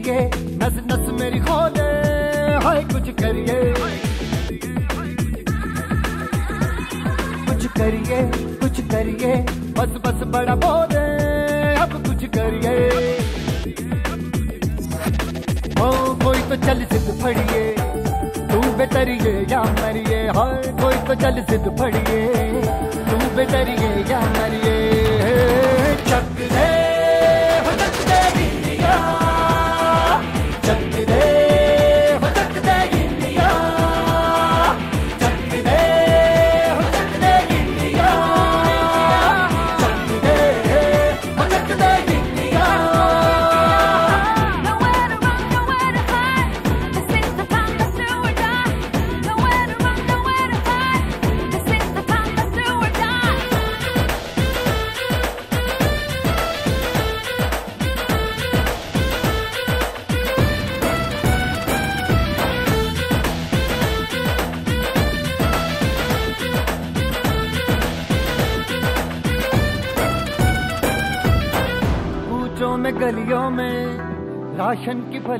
करिए, नस नस मेरी खोले, हाय कुछ करिए। कुछ करिए कुछ करिए, बस बस बड़ा बोले, अब कुछ करिए। ओ कोई तो चल सिद्ध फड़िए, तू बेतरिए या मरिए, हाय कोई तो चल सिद्ध फड़िए, तू बेतरिए या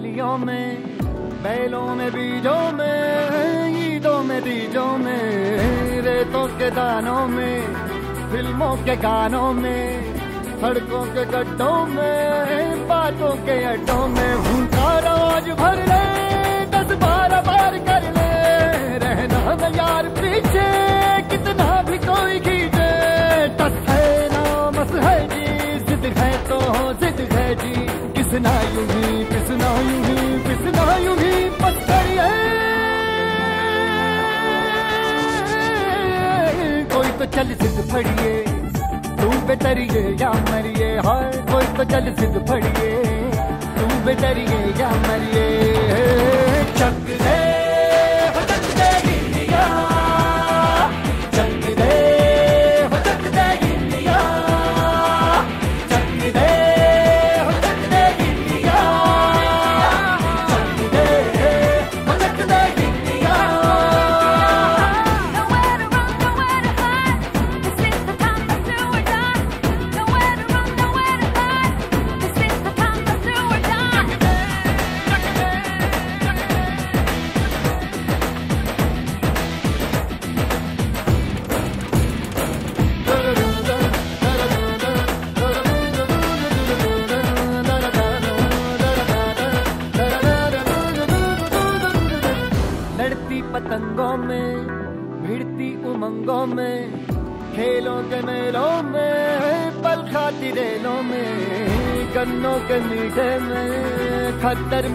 फलियों में, बैलों में, बीजों में, ईदों में, बीजों में, रेतों के दानों में, फ़िल्मों के गानों में, सड़कों के गड्ढों में, बातों के अड्डों में, भूखा रोज भर ले, दस बारह बार कर ले, रहना न यार पीछे, कितना भी कोई खींचे, टस है ना, मस है जी, जिद है तो हो जिद है जी किसना यूँ पिसना यूँ ही पिसना यूँ ही पत्थर कोई तो चल सिद्ध फड़िए, तू बेतरिए या मरिए, हाय, कोई तो चल सिद्ध फड़िए, तू बेतरिए या मरिए। चक दे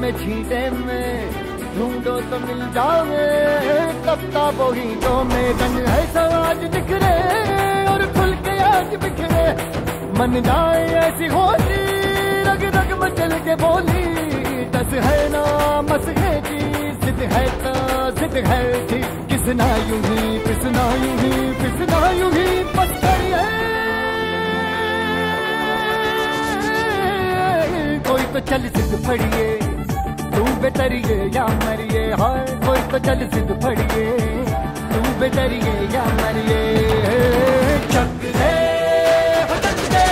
में छींटे में, ढूंढो तो मिल जाओगे कप्ता बोहीटों में रंग है समाज बिखरे और खुल के आज बिखरे। मन जाए ऐसी होली रग रग मचल के बोली। दस है ना, मस है जी जिद है तो जिद है जी। किसना यूँ ही पिसना यूँ ही पिसना यूँ ही बस करिए कोई तो चल सिद्ध फड़िए तू बेतरिए या मरिए हाय कोई तो चल सिद्ध फड़िए तू बेतरिए या मरिए चक दे हो चक दे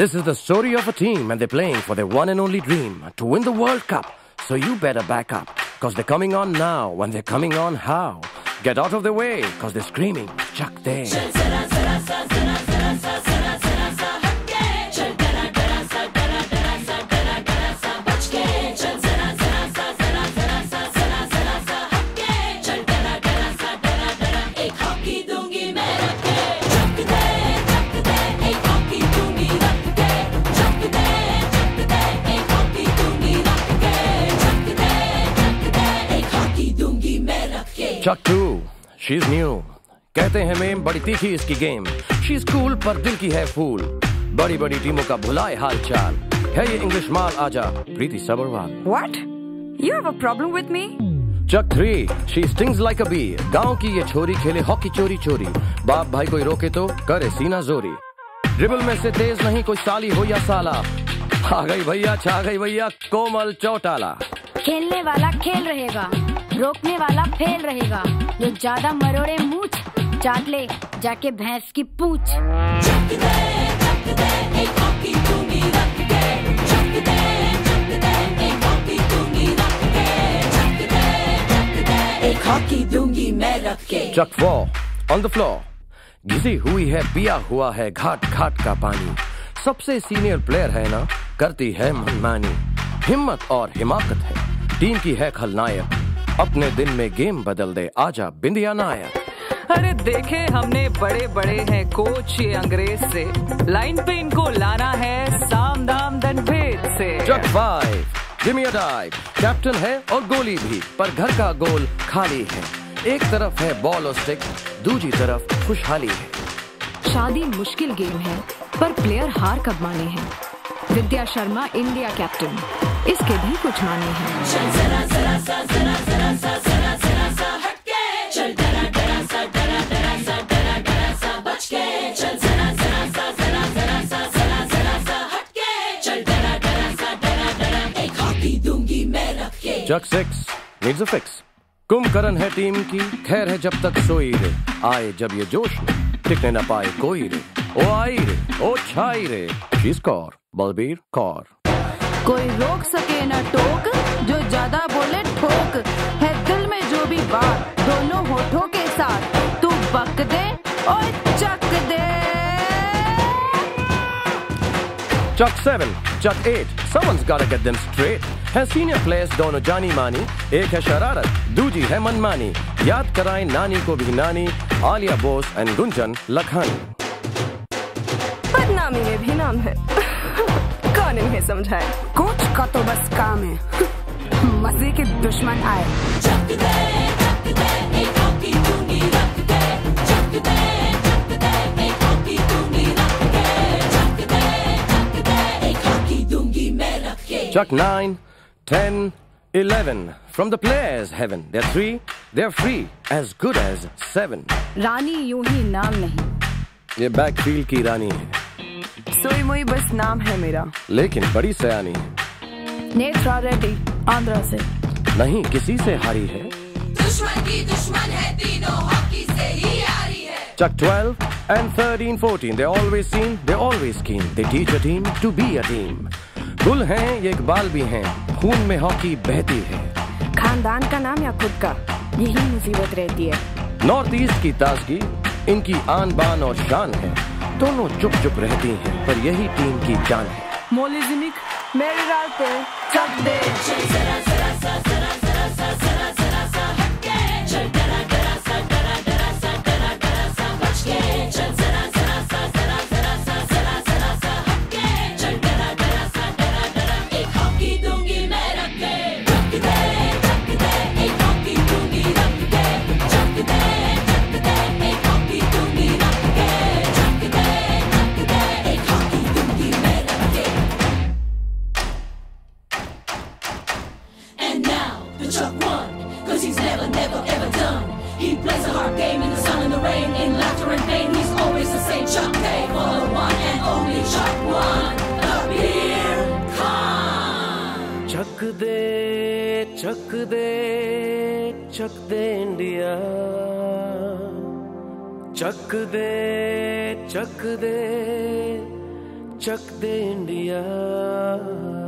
This is the story of a team and they're playing for their one and only dream to win the World Cup. So you better back up because they're coming on now and they're coming on how. Get out of the way because they're screaming, Chuck there. Chuck 2, she's new. कहते हैं ma'am बड़ी तीखी इसकी game she is cool पर दिल की है फूल बड़ी बड़ी टीमों का भुलाए हाल चाल. है ये इंग्लिश माल आजा Preeti Sabharwal. What? You have a problem with me? Chuck three she stings like a bee गाँव की ये छोरी खेले हॉकी चोरी चोरी. बाप भाई कोई रोके तो करे सीना जोरी. ड्रिबल में से तेज नहीं कोई साली हो या साला. आ गई भैया छा गई भैया कोमल चौटाला. खेलने वाला खेल रहेगा। रोकने वाला फेल रहेगा। जो ज़्यादा मरोड़े मूछ चाट ले जाके भैंस की पूछ। Chuck four on the floor घिसी हुई है पिया हुआ है घाट घाट का पानी। सबसे सीनियर प्लेयर है ना करती है मनमानी। हिम्मत और हिमाकत है। टीम की है खलनायक। अपने दिन में गेम बदल दे। आजा बिंदिया नायक। अरे देखे हमने बड़े बड़े हैं कोच ये अंग्रेज़ से। लाइन पे इनको लाना है साम दाम दंड भेद से Jug five Jimmy dive captain है और गोली भी पर घर का गोल खाली है। एक तरफ़ है बॉल और स्टिक दूसरी तरफ़ खुशहाली है। शादी मुश्किल गेम है पर प्लेयर हार कब माने हैं? विद्या शर्मा इंडिया कैप्टन इसके भी कुछ माने हैं। Jug six needs a fix Kumbhakarna है टीम की खैर है जब तक सोई रे। आए जब ये जोश में टिकने न पाए कोई रे। ओ आई रे ओ छाई रे। शी स्कोर बलबीर कौर कोई रोक सके न टोक जो ज़्यादा बोले ठोक। है दिल में जो भी बात दोनों होठों के साथ। तू बक दे और चक दे। Chuck 7, Chuck 8, someone's gotta get them straight. है सीनियर प्लेयर्स दोनों जानी मानी एक है शरारत दूजी है मनमानी याद कराएँ नानी को भी नानी आलिया बोस एंड गुंजन लखानी बदनामी में भी नाम है कौन इन्हें समझाए कोच का तो बस काम है मज़े के दुश्मन आए Chuck 9, 10, 11. From the players' heaven. They're three, they're free, as good as seven. रानी यूँ ही नाम नहीं ये बैकफील्ड की रानी है सोई मोई बस नाम है मेरा। लेकिन बड़ी सयानी है। नेत्रा रेड्डी आंध्रा से। नहीं किसी से हारी है। दुश्मन की दुश्मन है तीनों हॉकी से ही हारी है। Chuck 12 and 13, 14. They're always seen, they're always keen. They teach a team to be a team. गुल हैं ये इकबाल भी हैं। खून में हॉकी बहती है। खानदान का नाम या खुद का? यही मुसीबत रहती है। नॉर्थ ईस्ट की ताजगी इनकी आन बान और शान है। दोनों चुप चुप रहती हैं, पर यही टीम की जान है। मोलिजिमिक मेरी पे Chuck day in pain, he's always the same Chuck Cable, one and only Chuck One, the beer con. Chuck de, Chuck de, Chuck de India. Chuck de, Chuck de, Chuck de India.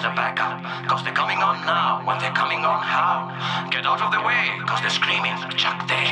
better back up, cause they're coming on now, When they're coming on how? Get out of the way, cause they're screaming, Chuck day.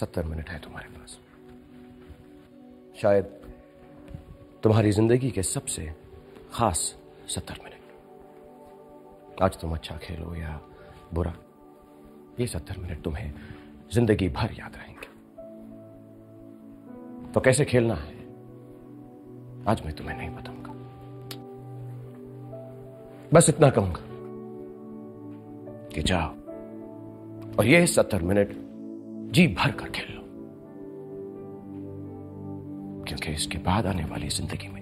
सत्तर minute है तुम्हारे पास। शायद तुम्हारी ज़िंदगी के सबसे खास सत्तर मिनट। आज तुम अच्छा खेलो या बुरा, ये सत्तर मिनट तुम्हें ज़िंदगी भर याद रहेंगे। तो कैसे खेलना है? आज मैं तुम्हें नहीं बताऊँगा। बस इतना कहूँगा कि जाओ। और ये सत्तर मिनट जी, भर कर खेल लो। क्योंकि इसके बाद आने वाली ज़िंदगी में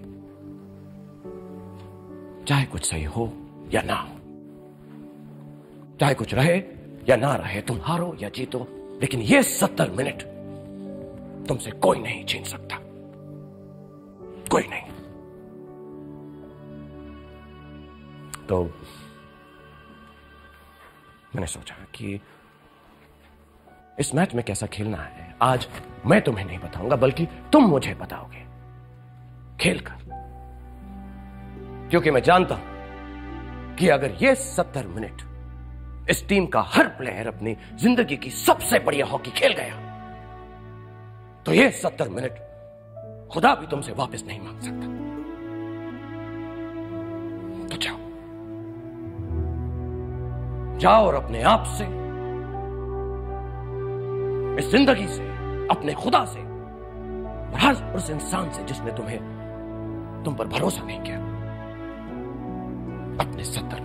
चाहे कुछ सही हो या ना हो, चाहे कुछ रहे या ना रहे, तुम हारो या जीतो, लेकिन ये सत्तर मिनट तुमसे कोई नहीं छीन सकता। कोई नहीं। तो मैंने सोचा कि इस मैच में कैसा खेलना है? आज मैं तुम्हें नहीं बताऊँगा, बल्कि तुम मुझे बताओगे। खेलकर। क्योंकि मैं जानता हूँ कि अगर ये सत्तर मिनट इस टीम का हर प्लेयर अपनी ज़िंदगी की सबसे बढ़िया हॉकी खेल गया तो ये सत्तर मिनट खुदा भी तुमसे वापस नहीं मांग सकता। तो जाओ। जाओ और अपने आप से इस ज़िंदगी से, अपने खुदा से और हर उस इंसान से जिसने तुम्हें तुम पर भरोसा नहीं किया, अपने सत्तर